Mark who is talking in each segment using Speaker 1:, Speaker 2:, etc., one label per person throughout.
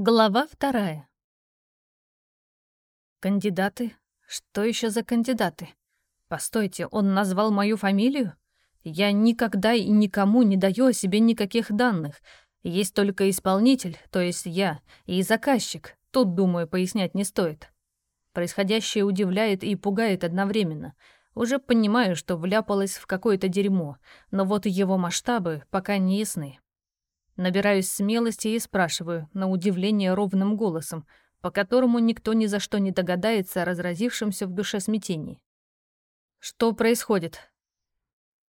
Speaker 1: Глава вторая. Кандидаты? Что еще за кандидаты? Постойте, он назвал мою фамилию? Я никогда и никому не даю о себе никаких данных. Есть только исполнитель, то есть я, и заказчик. Тут, думаю, пояснять не стоит. Происходящее удивляет и пугает одновременно. Уже понимаю, что вляпалась в какое-то дерьмо, но вот его масштабы пока не ясны. Набираюсь смелости и спрашиваю, на удивление ровным голосом, по которому никто ни за что не догадается о разразившемся в душе смятении. «Что происходит?»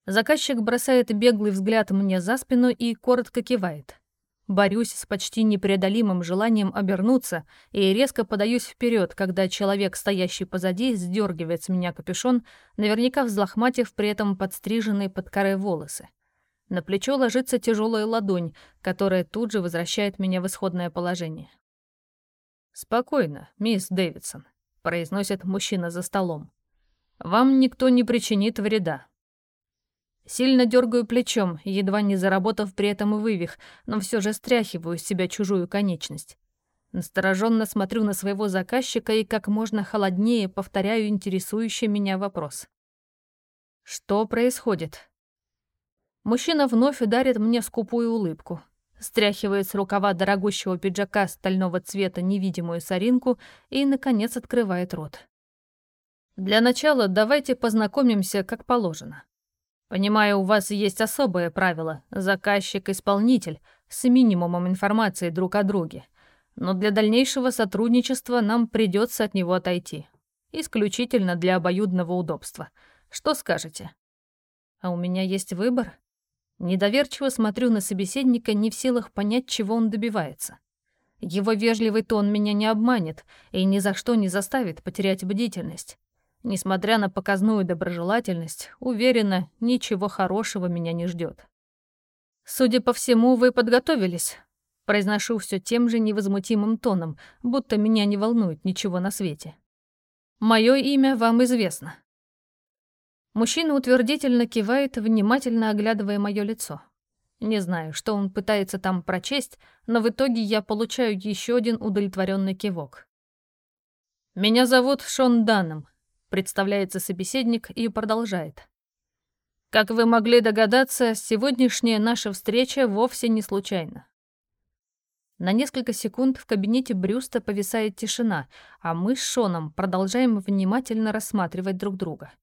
Speaker 1: Заказчик бросает беглый взгляд мне за спину и коротко кивает. Борюсь с почти непреодолимым желанием обернуться и резко подаюсь вперед, когда человек, стоящий позади, сдергивает с меня капюшон, наверняка взлохматив при этом подстриженные под корой волосы. На плечо ложится тяжелая ладонь, которая тут же возвращает меня в исходное положение. «Спокойно, мисс Дэвидсон», — произносит мужчина за столом. «Вам никто не причинит вреда». Сильно дергаю плечом, едва не заработав при этом вывих, но все же стряхиваю с себя чужую конечность. Настороженно смотрю на своего заказчика и как можно холоднее повторяю интересующий меня вопрос. «Что происходит?» Мужчина вновь ударит мне скупую улыбку. Стряхивает с рукава дорогущего пиджака стального цвета невидимую соринку и, наконец, открывает рот. Для начала давайте познакомимся как положено. Понимаю, у вас есть особое правило — заказчик-исполнитель с минимумом информации друг о друге. Но для дальнейшего сотрудничества нам придется от него отойти. Исключительно для обоюдного удобства. Что скажете? А у меня есть выбор? Недоверчиво смотрю на собеседника, не в силах понять, чего он добивается. Его вежливый тон меня не обманет и ни за что не заставит потерять бдительность. Несмотря на показную доброжелательность, уверена, ничего хорошего меня не ждет. «Судя по всему, вы подготовились», — произношу все тем же невозмутимым тоном, будто меня не волнует ничего на свете. «Мое имя вам известно. Мужчина утвердительно кивает, внимательно оглядывая мое лицо. Не знаю, что он пытается там прочесть, но в итоге я получаю еще один удовлетворенный кивок. «Меня зовут Шон Данном», — представляется собеседник и продолжает. «Как вы могли догадаться, сегодняшняя наша встреча вовсе не случайна. На несколько секунд в кабинете Брюста повисает тишина, а мы с Шоном продолжаем внимательно рассматривать друг друга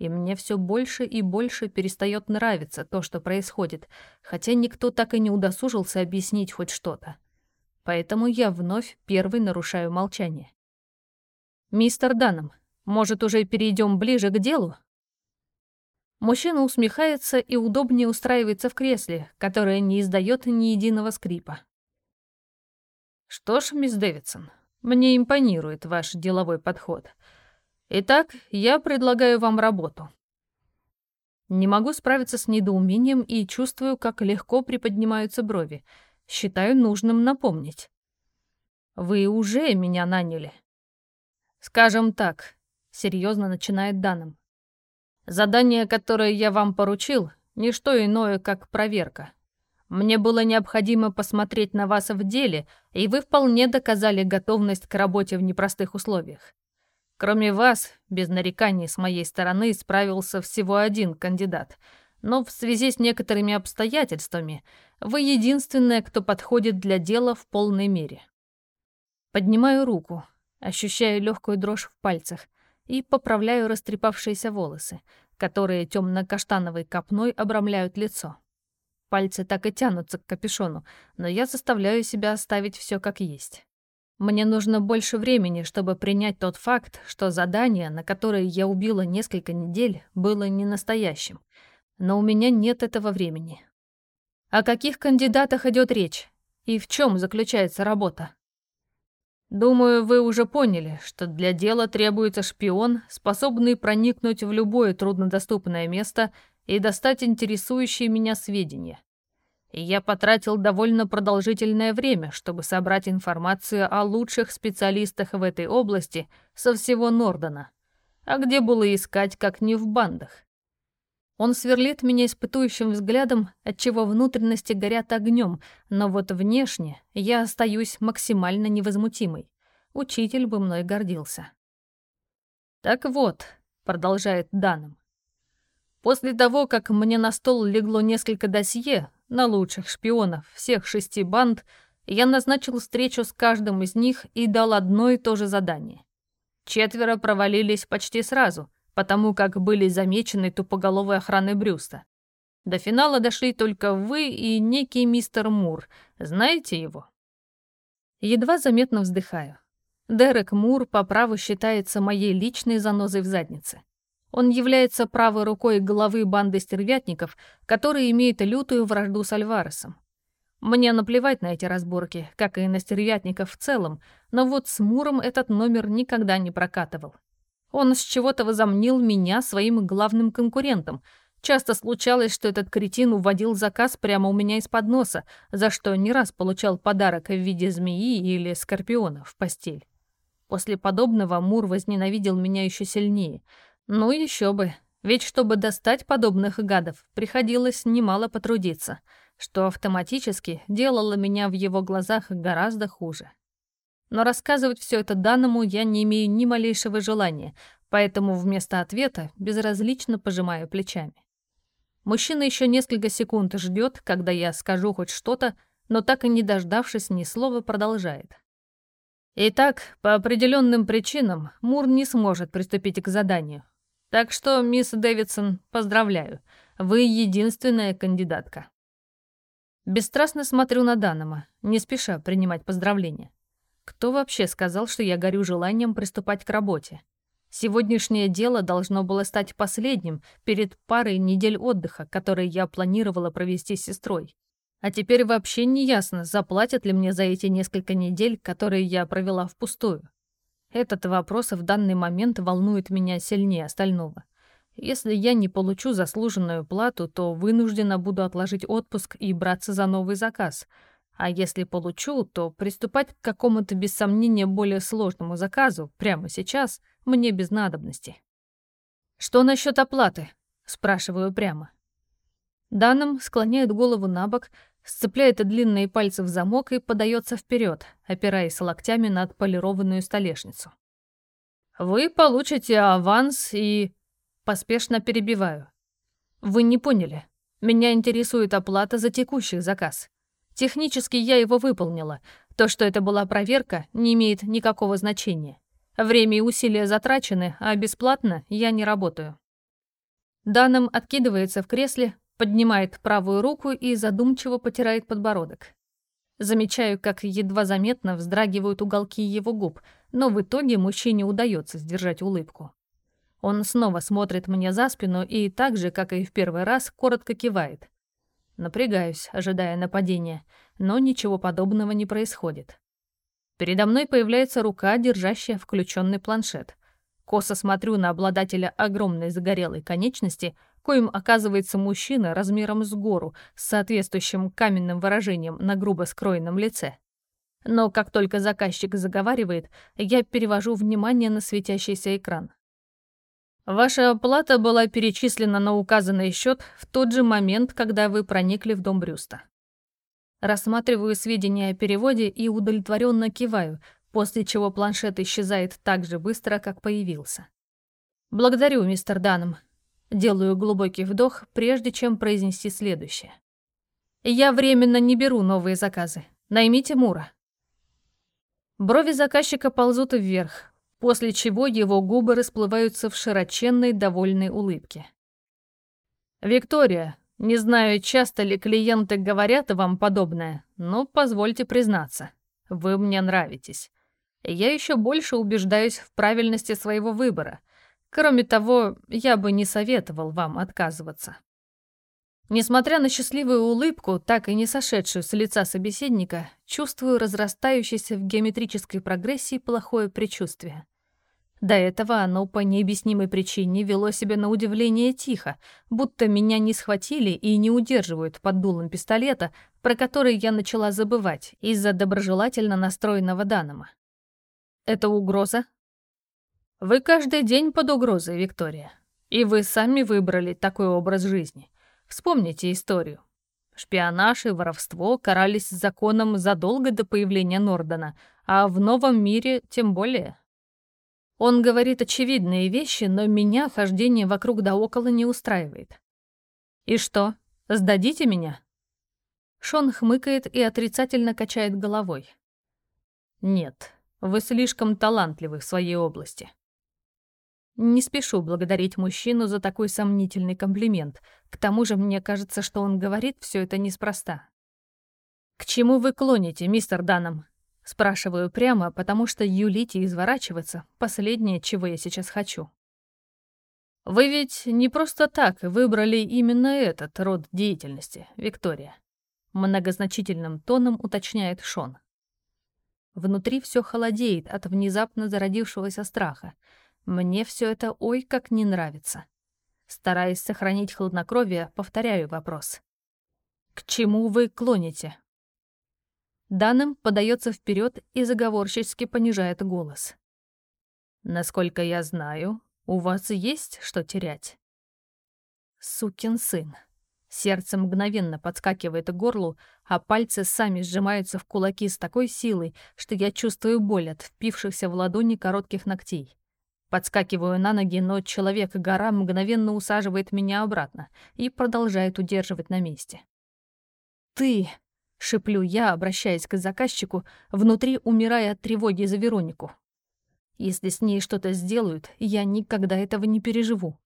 Speaker 1: и мне все больше и больше перестает нравиться то, что происходит, хотя никто так и не удосужился объяснить хоть что-то. Поэтому я вновь первый нарушаю молчание. «Мистер Данном, может, уже перейдем ближе к делу?» Мужчина усмехается и удобнее устраивается в кресле, которое не издает ни единого скрипа. «Что ж, мисс Дэвидсон, мне импонирует ваш деловой подход. Итак, я предлагаю вам работу. Не могу справиться с недоумением и чувствую, как легко приподнимаются брови. Считаю нужным напомнить. Вы уже меня наняли. Скажем так, серьезно начинает Данным. Задание, которое я вам поручил, не что иное, как проверка. Мне было необходимо посмотреть на вас в деле, и вы вполне доказали готовность к работе в непростых условиях. Кроме вас, без нареканий с моей стороны, справился всего один кандидат. Но в связи с некоторыми обстоятельствами вы единственная, кто подходит для дела в полной мере. Поднимаю руку, ощущаю легкую дрожь в пальцах и поправляю растрепавшиеся волосы, которые темно-каштановой копной обрамляют лицо. Пальцы так и тянутся к капюшону, но я заставляю себя оставить все как есть. Мне нужно больше времени, чтобы принять тот факт, что задание, на которое я убила несколько недель, было не настоящим. Но у меня нет этого времени. О каких кандидатах идет речь? И в чем заключается работа? Думаю, вы уже поняли, что для дела требуется шпион, способный проникнуть в любое труднодоступное место и достать интересующие меня сведения и я потратил довольно продолжительное время, чтобы собрать информацию о лучших специалистах в этой области со всего Нордена. А где было искать, как не в бандах? Он сверлит меня испытующим взглядом, отчего внутренности горят огнем, но вот внешне я остаюсь максимально невозмутимой. Учитель бы мной гордился. «Так вот», — продолжает Даном, «после того, как мне на стол легло несколько досье на лучших шпионов всех шести банд, я назначил встречу с каждым из них и дал одно и то же задание. Четверо провалились почти сразу — потому как были замечены тупоголовой охраной Брюста. До финала дошли только вы и некий мистер Мур. Знаете его? Едва заметно вздыхаю. Дерек Мур по праву считается моей личной занозой в заднице. Он является правой рукой главы банды стервятников, который имеет лютую вражду с Альваресом. Мне наплевать на эти разборки, как и на стервятников в целом, но вот с Муром этот номер никогда не прокатывал. Он с чего-то возомнил меня своим главным конкурентом. Часто случалось, что этот кретин уводил заказ прямо у меня из-под носа, за что не раз получал подарок в виде змеи или скорпиона в постель. После подобного Мур возненавидел меня еще сильнее. Ну еще бы, ведь чтобы достать подобных гадов, приходилось немало потрудиться, что автоматически делало меня в его глазах гораздо хуже. Но рассказывать все это данному я не имею ни малейшего желания, поэтому вместо ответа безразлично пожимаю плечами. Мужчина еще несколько секунд ждет, когда я скажу хоть что-то, но так и не дождавшись ни слова, продолжает. Итак, по определенным причинам Мур не сможет приступить к заданию. Так что, мисс Дэвидсон, поздравляю, вы единственная кандидатка. Бесстрастно смотрю на Данома, не спеша принимать поздравления. Кто вообще сказал, что я горю желанием приступать к работе? Сегодняшнее дело должно было стать последним перед парой недель отдыха, которые я планировала провести с сестрой. А теперь вообще не ясно, заплатят ли мне за эти несколько недель, которые я провела впустую. Этот вопрос в данный момент волнует меня сильнее остального. Если я не получу заслуженную плату, то вынуждена буду отложить отпуск и браться за новый заказ — а если получу, то приступать к какому-то без сомнения более сложному заказу прямо сейчас мне без надобности. «Что насчет оплаты?» — спрашиваю прямо. Данным склоняет голову на бок, сцепляет длинные пальцы в замок и подается вперед, опираясь локтями на отполированную столешницу. «Вы получите аванс и...» Поспешно перебиваю. «Вы не поняли. Меня интересует оплата за текущий заказ. Технически я его выполнила. То, что это была проверка, не имеет никакого значения. Время и усилия затрачены, а бесплатно я не работаю. Данным откидывается в кресле, поднимает правую руку и задумчиво потирает подбородок. Замечаю, как едва заметно вздрагивают уголки его губ, но в итоге мужчине удается сдержать улыбку. Он снова смотрит мне за спину и так же, как и в первый раз, коротко кивает. Напрягаюсь, ожидая нападения, но ничего подобного не происходит. Передо мной появляется рука, держащая включенный планшет. Косо смотрю на обладателя огромной загорелой конечности, коим оказывается мужчина размером с гору, с соответствующим каменным выражением на грубо скроенном лице. Но как только заказчик заговаривает, я перевожу внимание на светящийся экран. Ваша оплата была перечислена на указанный счет в тот же момент, когда вы проникли в дом Брюста. Рассматриваю сведения о переводе и удовлетворенно киваю, после чего планшет исчезает так же быстро, как появился. Благодарю, мистер Даном. Делаю глубокий вдох, прежде чем произнести следующее. Я временно не беру новые заказы. Наймите Мура. Брови заказчика ползут вверх, после чего его губы расплываются в широченной довольной улыбке. «Виктория, не знаю, часто ли клиенты говорят вам подобное, но позвольте признаться, вы мне нравитесь. Я еще больше убеждаюсь в правильности своего выбора. Кроме того, я бы не советовал вам отказываться». Несмотря на счастливую улыбку, так и не сошедшую с лица собеседника, чувствую разрастающееся в геометрической прогрессии плохое предчувствие. До этого оно по необъяснимой причине вело себя на удивление тихо, будто меня не схватили и не удерживают под дулом пистолета, про который я начала забывать из-за доброжелательно настроенного Данома. Это угроза? Вы каждый день под угрозой, Виктория. И вы сами выбрали такой образ жизни. Вспомните историю. Шпионаж и воровство карались законом задолго до появления Нордена, а в новом мире тем более. Он говорит очевидные вещи, но меня хождение вокруг да около не устраивает. «И что, сдадите меня?» Шон хмыкает и отрицательно качает головой. «Нет, вы слишком талантливы в своей области. Не спешу благодарить мужчину за такой сомнительный комплимент. К тому же мне кажется, что он говорит все это неспроста. «К чему вы клоните, мистер Данном?» Спрашиваю прямо, потому что юлить и изворачиваться — последнее, чего я сейчас хочу. «Вы ведь не просто так выбрали именно этот род деятельности, Виктория», многозначительным тоном уточняет Шон. Внутри все холодеет от внезапно зародившегося страха. Мне все это ой как не нравится. Стараясь сохранить хладнокровие, повторяю вопрос. «К чему вы клоните?» Данным подается вперед и заговорчески понижает голос. «Насколько я знаю, у вас есть что терять?» «Сукин сын». Сердце мгновенно подскакивает к горлу, а пальцы сами сжимаются в кулаки с такой силой, что я чувствую боль от впившихся в ладони коротких ногтей. Подскакиваю на ноги, но человек-гора мгновенно усаживает меня обратно и продолжает удерживать на месте. «Ты!» — шеплю я, обращаясь к заказчику, внутри умирая от тревоги за Веронику. «Если с ней что-то сделают, я никогда этого не переживу».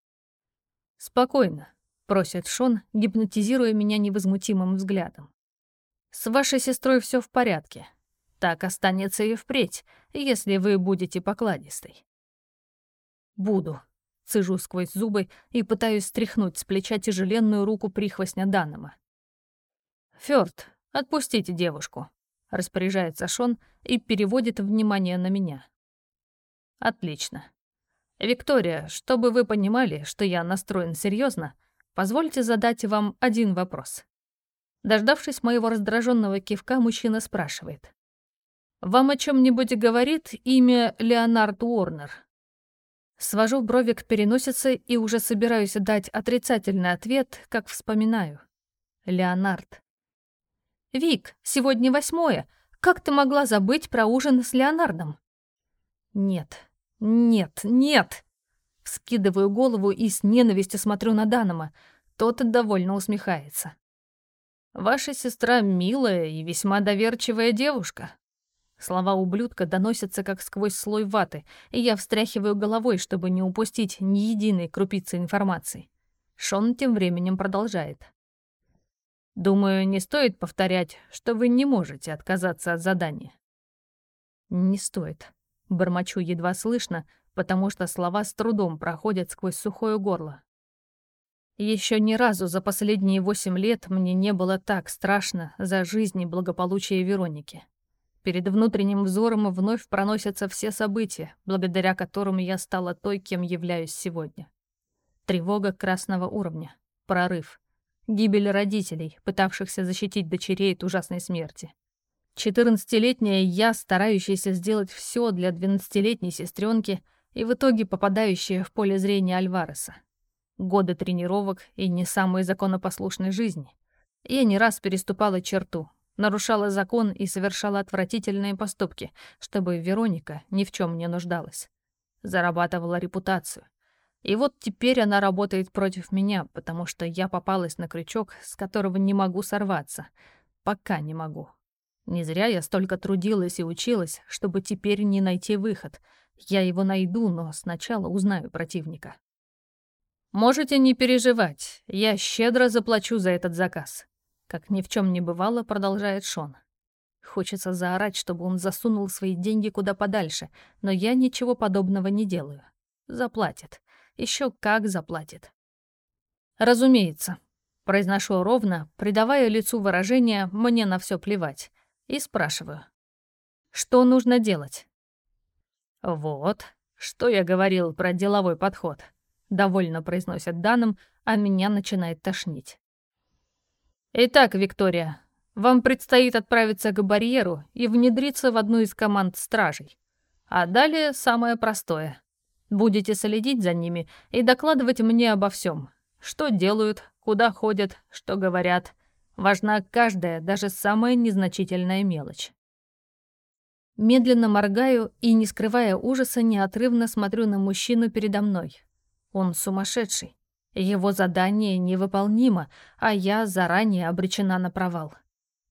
Speaker 1: «Спокойно», — просит Шон, гипнотизируя меня невозмутимым взглядом. «С вашей сестрой все в порядке. Так останется и впредь, если вы будете покладистой». «Буду», — цыжу сквозь зубы и пытаюсь стряхнуть с плеча тяжеленную руку прихвостня Даннема. «Фёрд, отпустите девушку», — распоряжается Шон и переводит внимание на меня. «Отлично. Виктория, чтобы вы понимали, что я настроен серьезно, позвольте задать вам один вопрос». Дождавшись моего раздраженного кивка, мужчина спрашивает. «Вам о чем нибудь говорит имя Леонард Уорнер?» Свожу брови к переносице и уже собираюсь дать отрицательный ответ, как вспоминаю. Леонард. «Вик, сегодня восьмое. Как ты могла забыть про ужин с Леонардом?» «Нет, нет, нет!» Вскидываю голову и с ненавистью смотрю на Данома. Тот довольно усмехается. «Ваша сестра милая и весьма доверчивая девушка. Слова ублюдка доносятся как сквозь слой ваты, и я встряхиваю головой, чтобы не упустить ни единой крупицы информации. Шон тем временем продолжает. «Думаю, не стоит повторять, что вы не можете отказаться от задания». «Не стоит», — бормочу едва слышно, потому что слова с трудом проходят сквозь сухое горло. Еще ни разу за последние восемь лет мне не было так страшно за жизнь и благополучие Вероники. Перед внутренним взором вновь проносятся все события, благодаря которым я стала той, кем являюсь сегодня. Тревога красного уровня, прорыв, гибель родителей, пытавшихся защитить дочерей от ужасной смерти. Четырнадцатилетняя я, старающаяся сделать все для двенадцатилетней сестренки и в итоге попадающая в поле зрения Альвареса. Годы тренировок и не самой законопослушной жизни. Я не раз переступала черту, нарушала закон и совершала отвратительные поступки, чтобы Вероника ни в чем не нуждалась. Зарабатывала репутацию. И вот теперь она работает против меня, потому что я попалась на крючок, с которого не могу сорваться. Пока не могу. Не зря я столько трудилась и училась, чтобы теперь не найти выход. Я его найду, но сначала узнаю противника. Можете не переживать, я щедро заплачу за этот заказ. Как ни в чем не бывало, продолжает Шон. Хочется заорать, чтобы он засунул свои деньги куда подальше, но я ничего подобного не делаю. Заплатит. Еще как заплатит. Разумеется. Произношу ровно, придавая лицу выражение «мне на все плевать», и спрашиваю. Что нужно делать? Вот, что я говорил про деловой подход. Довольно произносят данным, а меня начинает тошнить. Итак, Виктория, вам предстоит отправиться к барьеру и внедриться в одну из команд стражей. А далее самое простое. Будете следить за ними и докладывать мне обо всем. Что делают, куда ходят, что говорят. Важна каждая, даже самая незначительная мелочь. Медленно моргаю и, не скрывая ужаса, неотрывно смотрю на мужчину передо мной. Он сумасшедший. Его задание невыполнимо, а я заранее обречена на провал.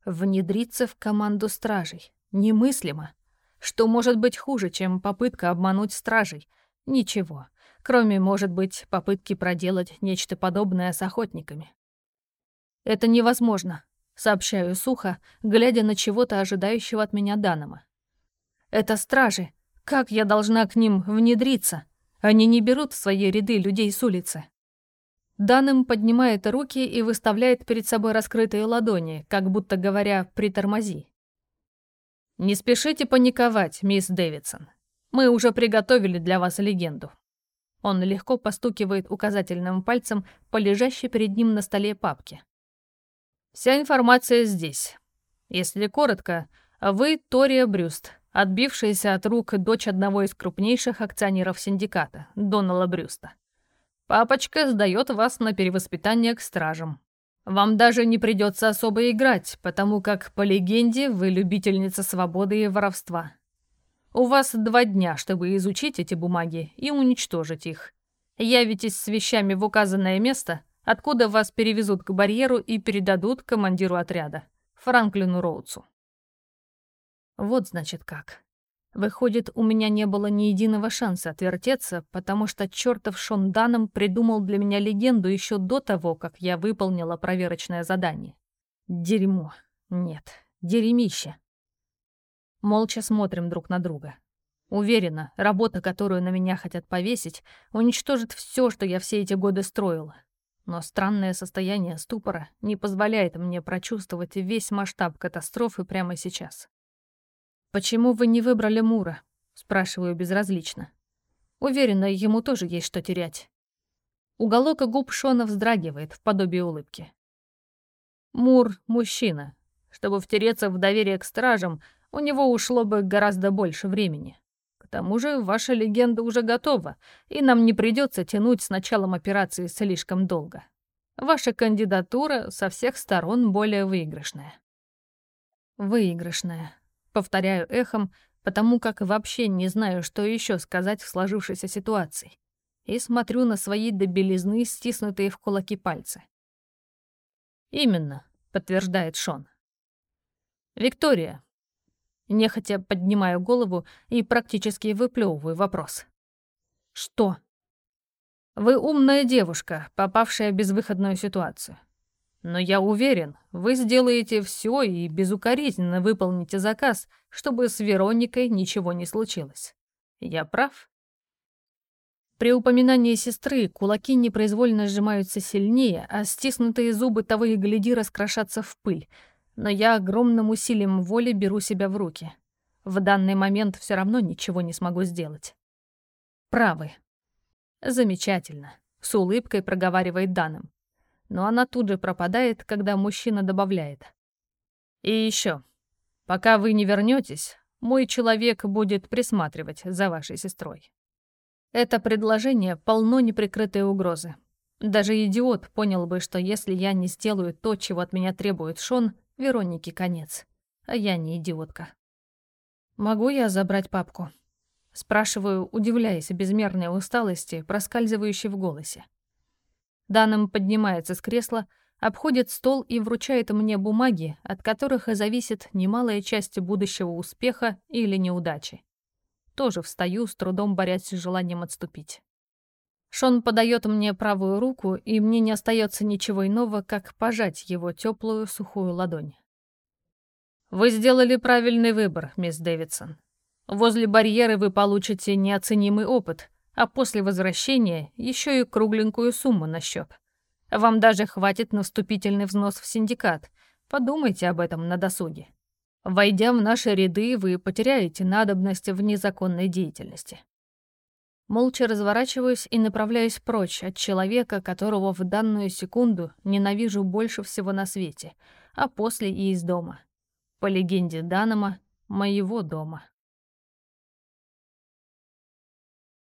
Speaker 1: Внедриться в команду стражей. Немыслимо. Что может быть хуже, чем попытка обмануть стражей? Ничего кроме, может быть, попытки проделать нечто подобное с охотниками. «Это невозможно», — сообщаю сухо, глядя на чего-то ожидающего от меня Данома. «Это стражи. Как я должна к ним внедриться? Они не берут в свои ряды людей с улицы». Данным поднимает руки и выставляет перед собой раскрытые ладони, как будто говоря «притормози». «Не спешите паниковать, мисс Дэвидсон. Мы уже приготовили для вас легенду. Он легко постукивает указательным пальцем по лежащей перед ним на столе папке. Вся информация здесь. Если коротко, вы Тория Брюст, отбившаяся от рук дочь одного из крупнейших акционеров синдиката, Донала Брюста. Папочка сдает вас на перевоспитание к стражам. Вам даже не придется особо играть, потому как, по легенде, вы любительница свободы и воровства. У вас два дня, чтобы изучить эти бумаги и уничтожить их. Явитесь с вещами в указанное место, откуда вас перевезут к барьеру и передадут командиру отряда, Франклину Роудсу. Вот значит как. Выходит, у меня не было ни единого шанса отвертеться, потому что чертов Шон Даном придумал для меня легенду еще до того, как я выполнила проверочное задание. Дерьмо. Нет, дерьмище. Молча смотрим друг на друга. Уверена, работа, которую на меня хотят повесить, уничтожит все, что я все эти годы строила. Но странное состояние ступора не позволяет мне прочувствовать весь масштаб катастрофы прямо сейчас. «Почему вы не выбрали Мура?» — спрашиваю безразлично. Уверена, ему тоже есть что терять. Уголок губ Шона вздрагивает в подобии улыбки. Мур — мужчина. Чтобы втереться в доверие к стражам, у него ушло бы гораздо больше времени. К тому же ваша легенда уже готова, и нам не придется тянуть с началом операции слишком долго. Ваша кандидатура со всех сторон более выигрышная. Выигрышная. Повторяю эхом, потому как вообще не знаю, что еще сказать в сложившейся ситуации. И смотрю на свои до белизны стиснутые в кулаки пальцы. «Именно», — подтверждает Шон. «Виктория, Нехотя поднимаю голову и практически выплевываю вопрос. «Что?» «Вы умная девушка, попавшая в безвыходную ситуацию. Но я уверен, вы сделаете все и безукоризненно выполните заказ, чтобы с Вероникой ничего не случилось. Я прав?» При упоминании сестры кулаки непроизвольно сжимаются сильнее, а стиснутые зубы того и гляди раскрошатся в пыль, но я огромным усилием воли беру себя в руки. В данный момент все равно ничего не смогу сделать. Правы. Замечательно. С улыбкой проговаривает Данным. Но она тут же пропадает, когда мужчина добавляет. И еще. Пока вы не вернетесь, мой человек будет присматривать за вашей сестрой. Это предложение полно неприкрытой угрозы. Даже идиот понял бы, что если я не сделаю то, чего от меня требует Шон, Веронике конец. А я не идиотка. «Могу я забрать папку?» Спрашиваю, удивляясь безмерной усталости, проскальзывающей в голосе. Данным поднимается с кресла, обходит стол и вручает мне бумаги, от которых и зависит немалая часть будущего успеха или неудачи. Тоже встаю, с трудом борясь с желанием отступить. Шон подает мне правую руку, и мне не остается ничего иного, как пожать его теплую сухую ладонь. Вы сделали правильный выбор, мисс Дэвидсон. Возле барьера вы получите неоценимый опыт, а после возвращения еще и кругленькую сумму на счет. Вам даже хватит на вступительный взнос в синдикат. Подумайте об этом на досуге. Войдя в наши ряды, вы потеряете надобность в незаконной деятельности. Молча разворачиваюсь и направляюсь прочь от человека, которого в данную секунду ненавижу больше всего на свете, а после и из дома. По легенде Данома, моего дома.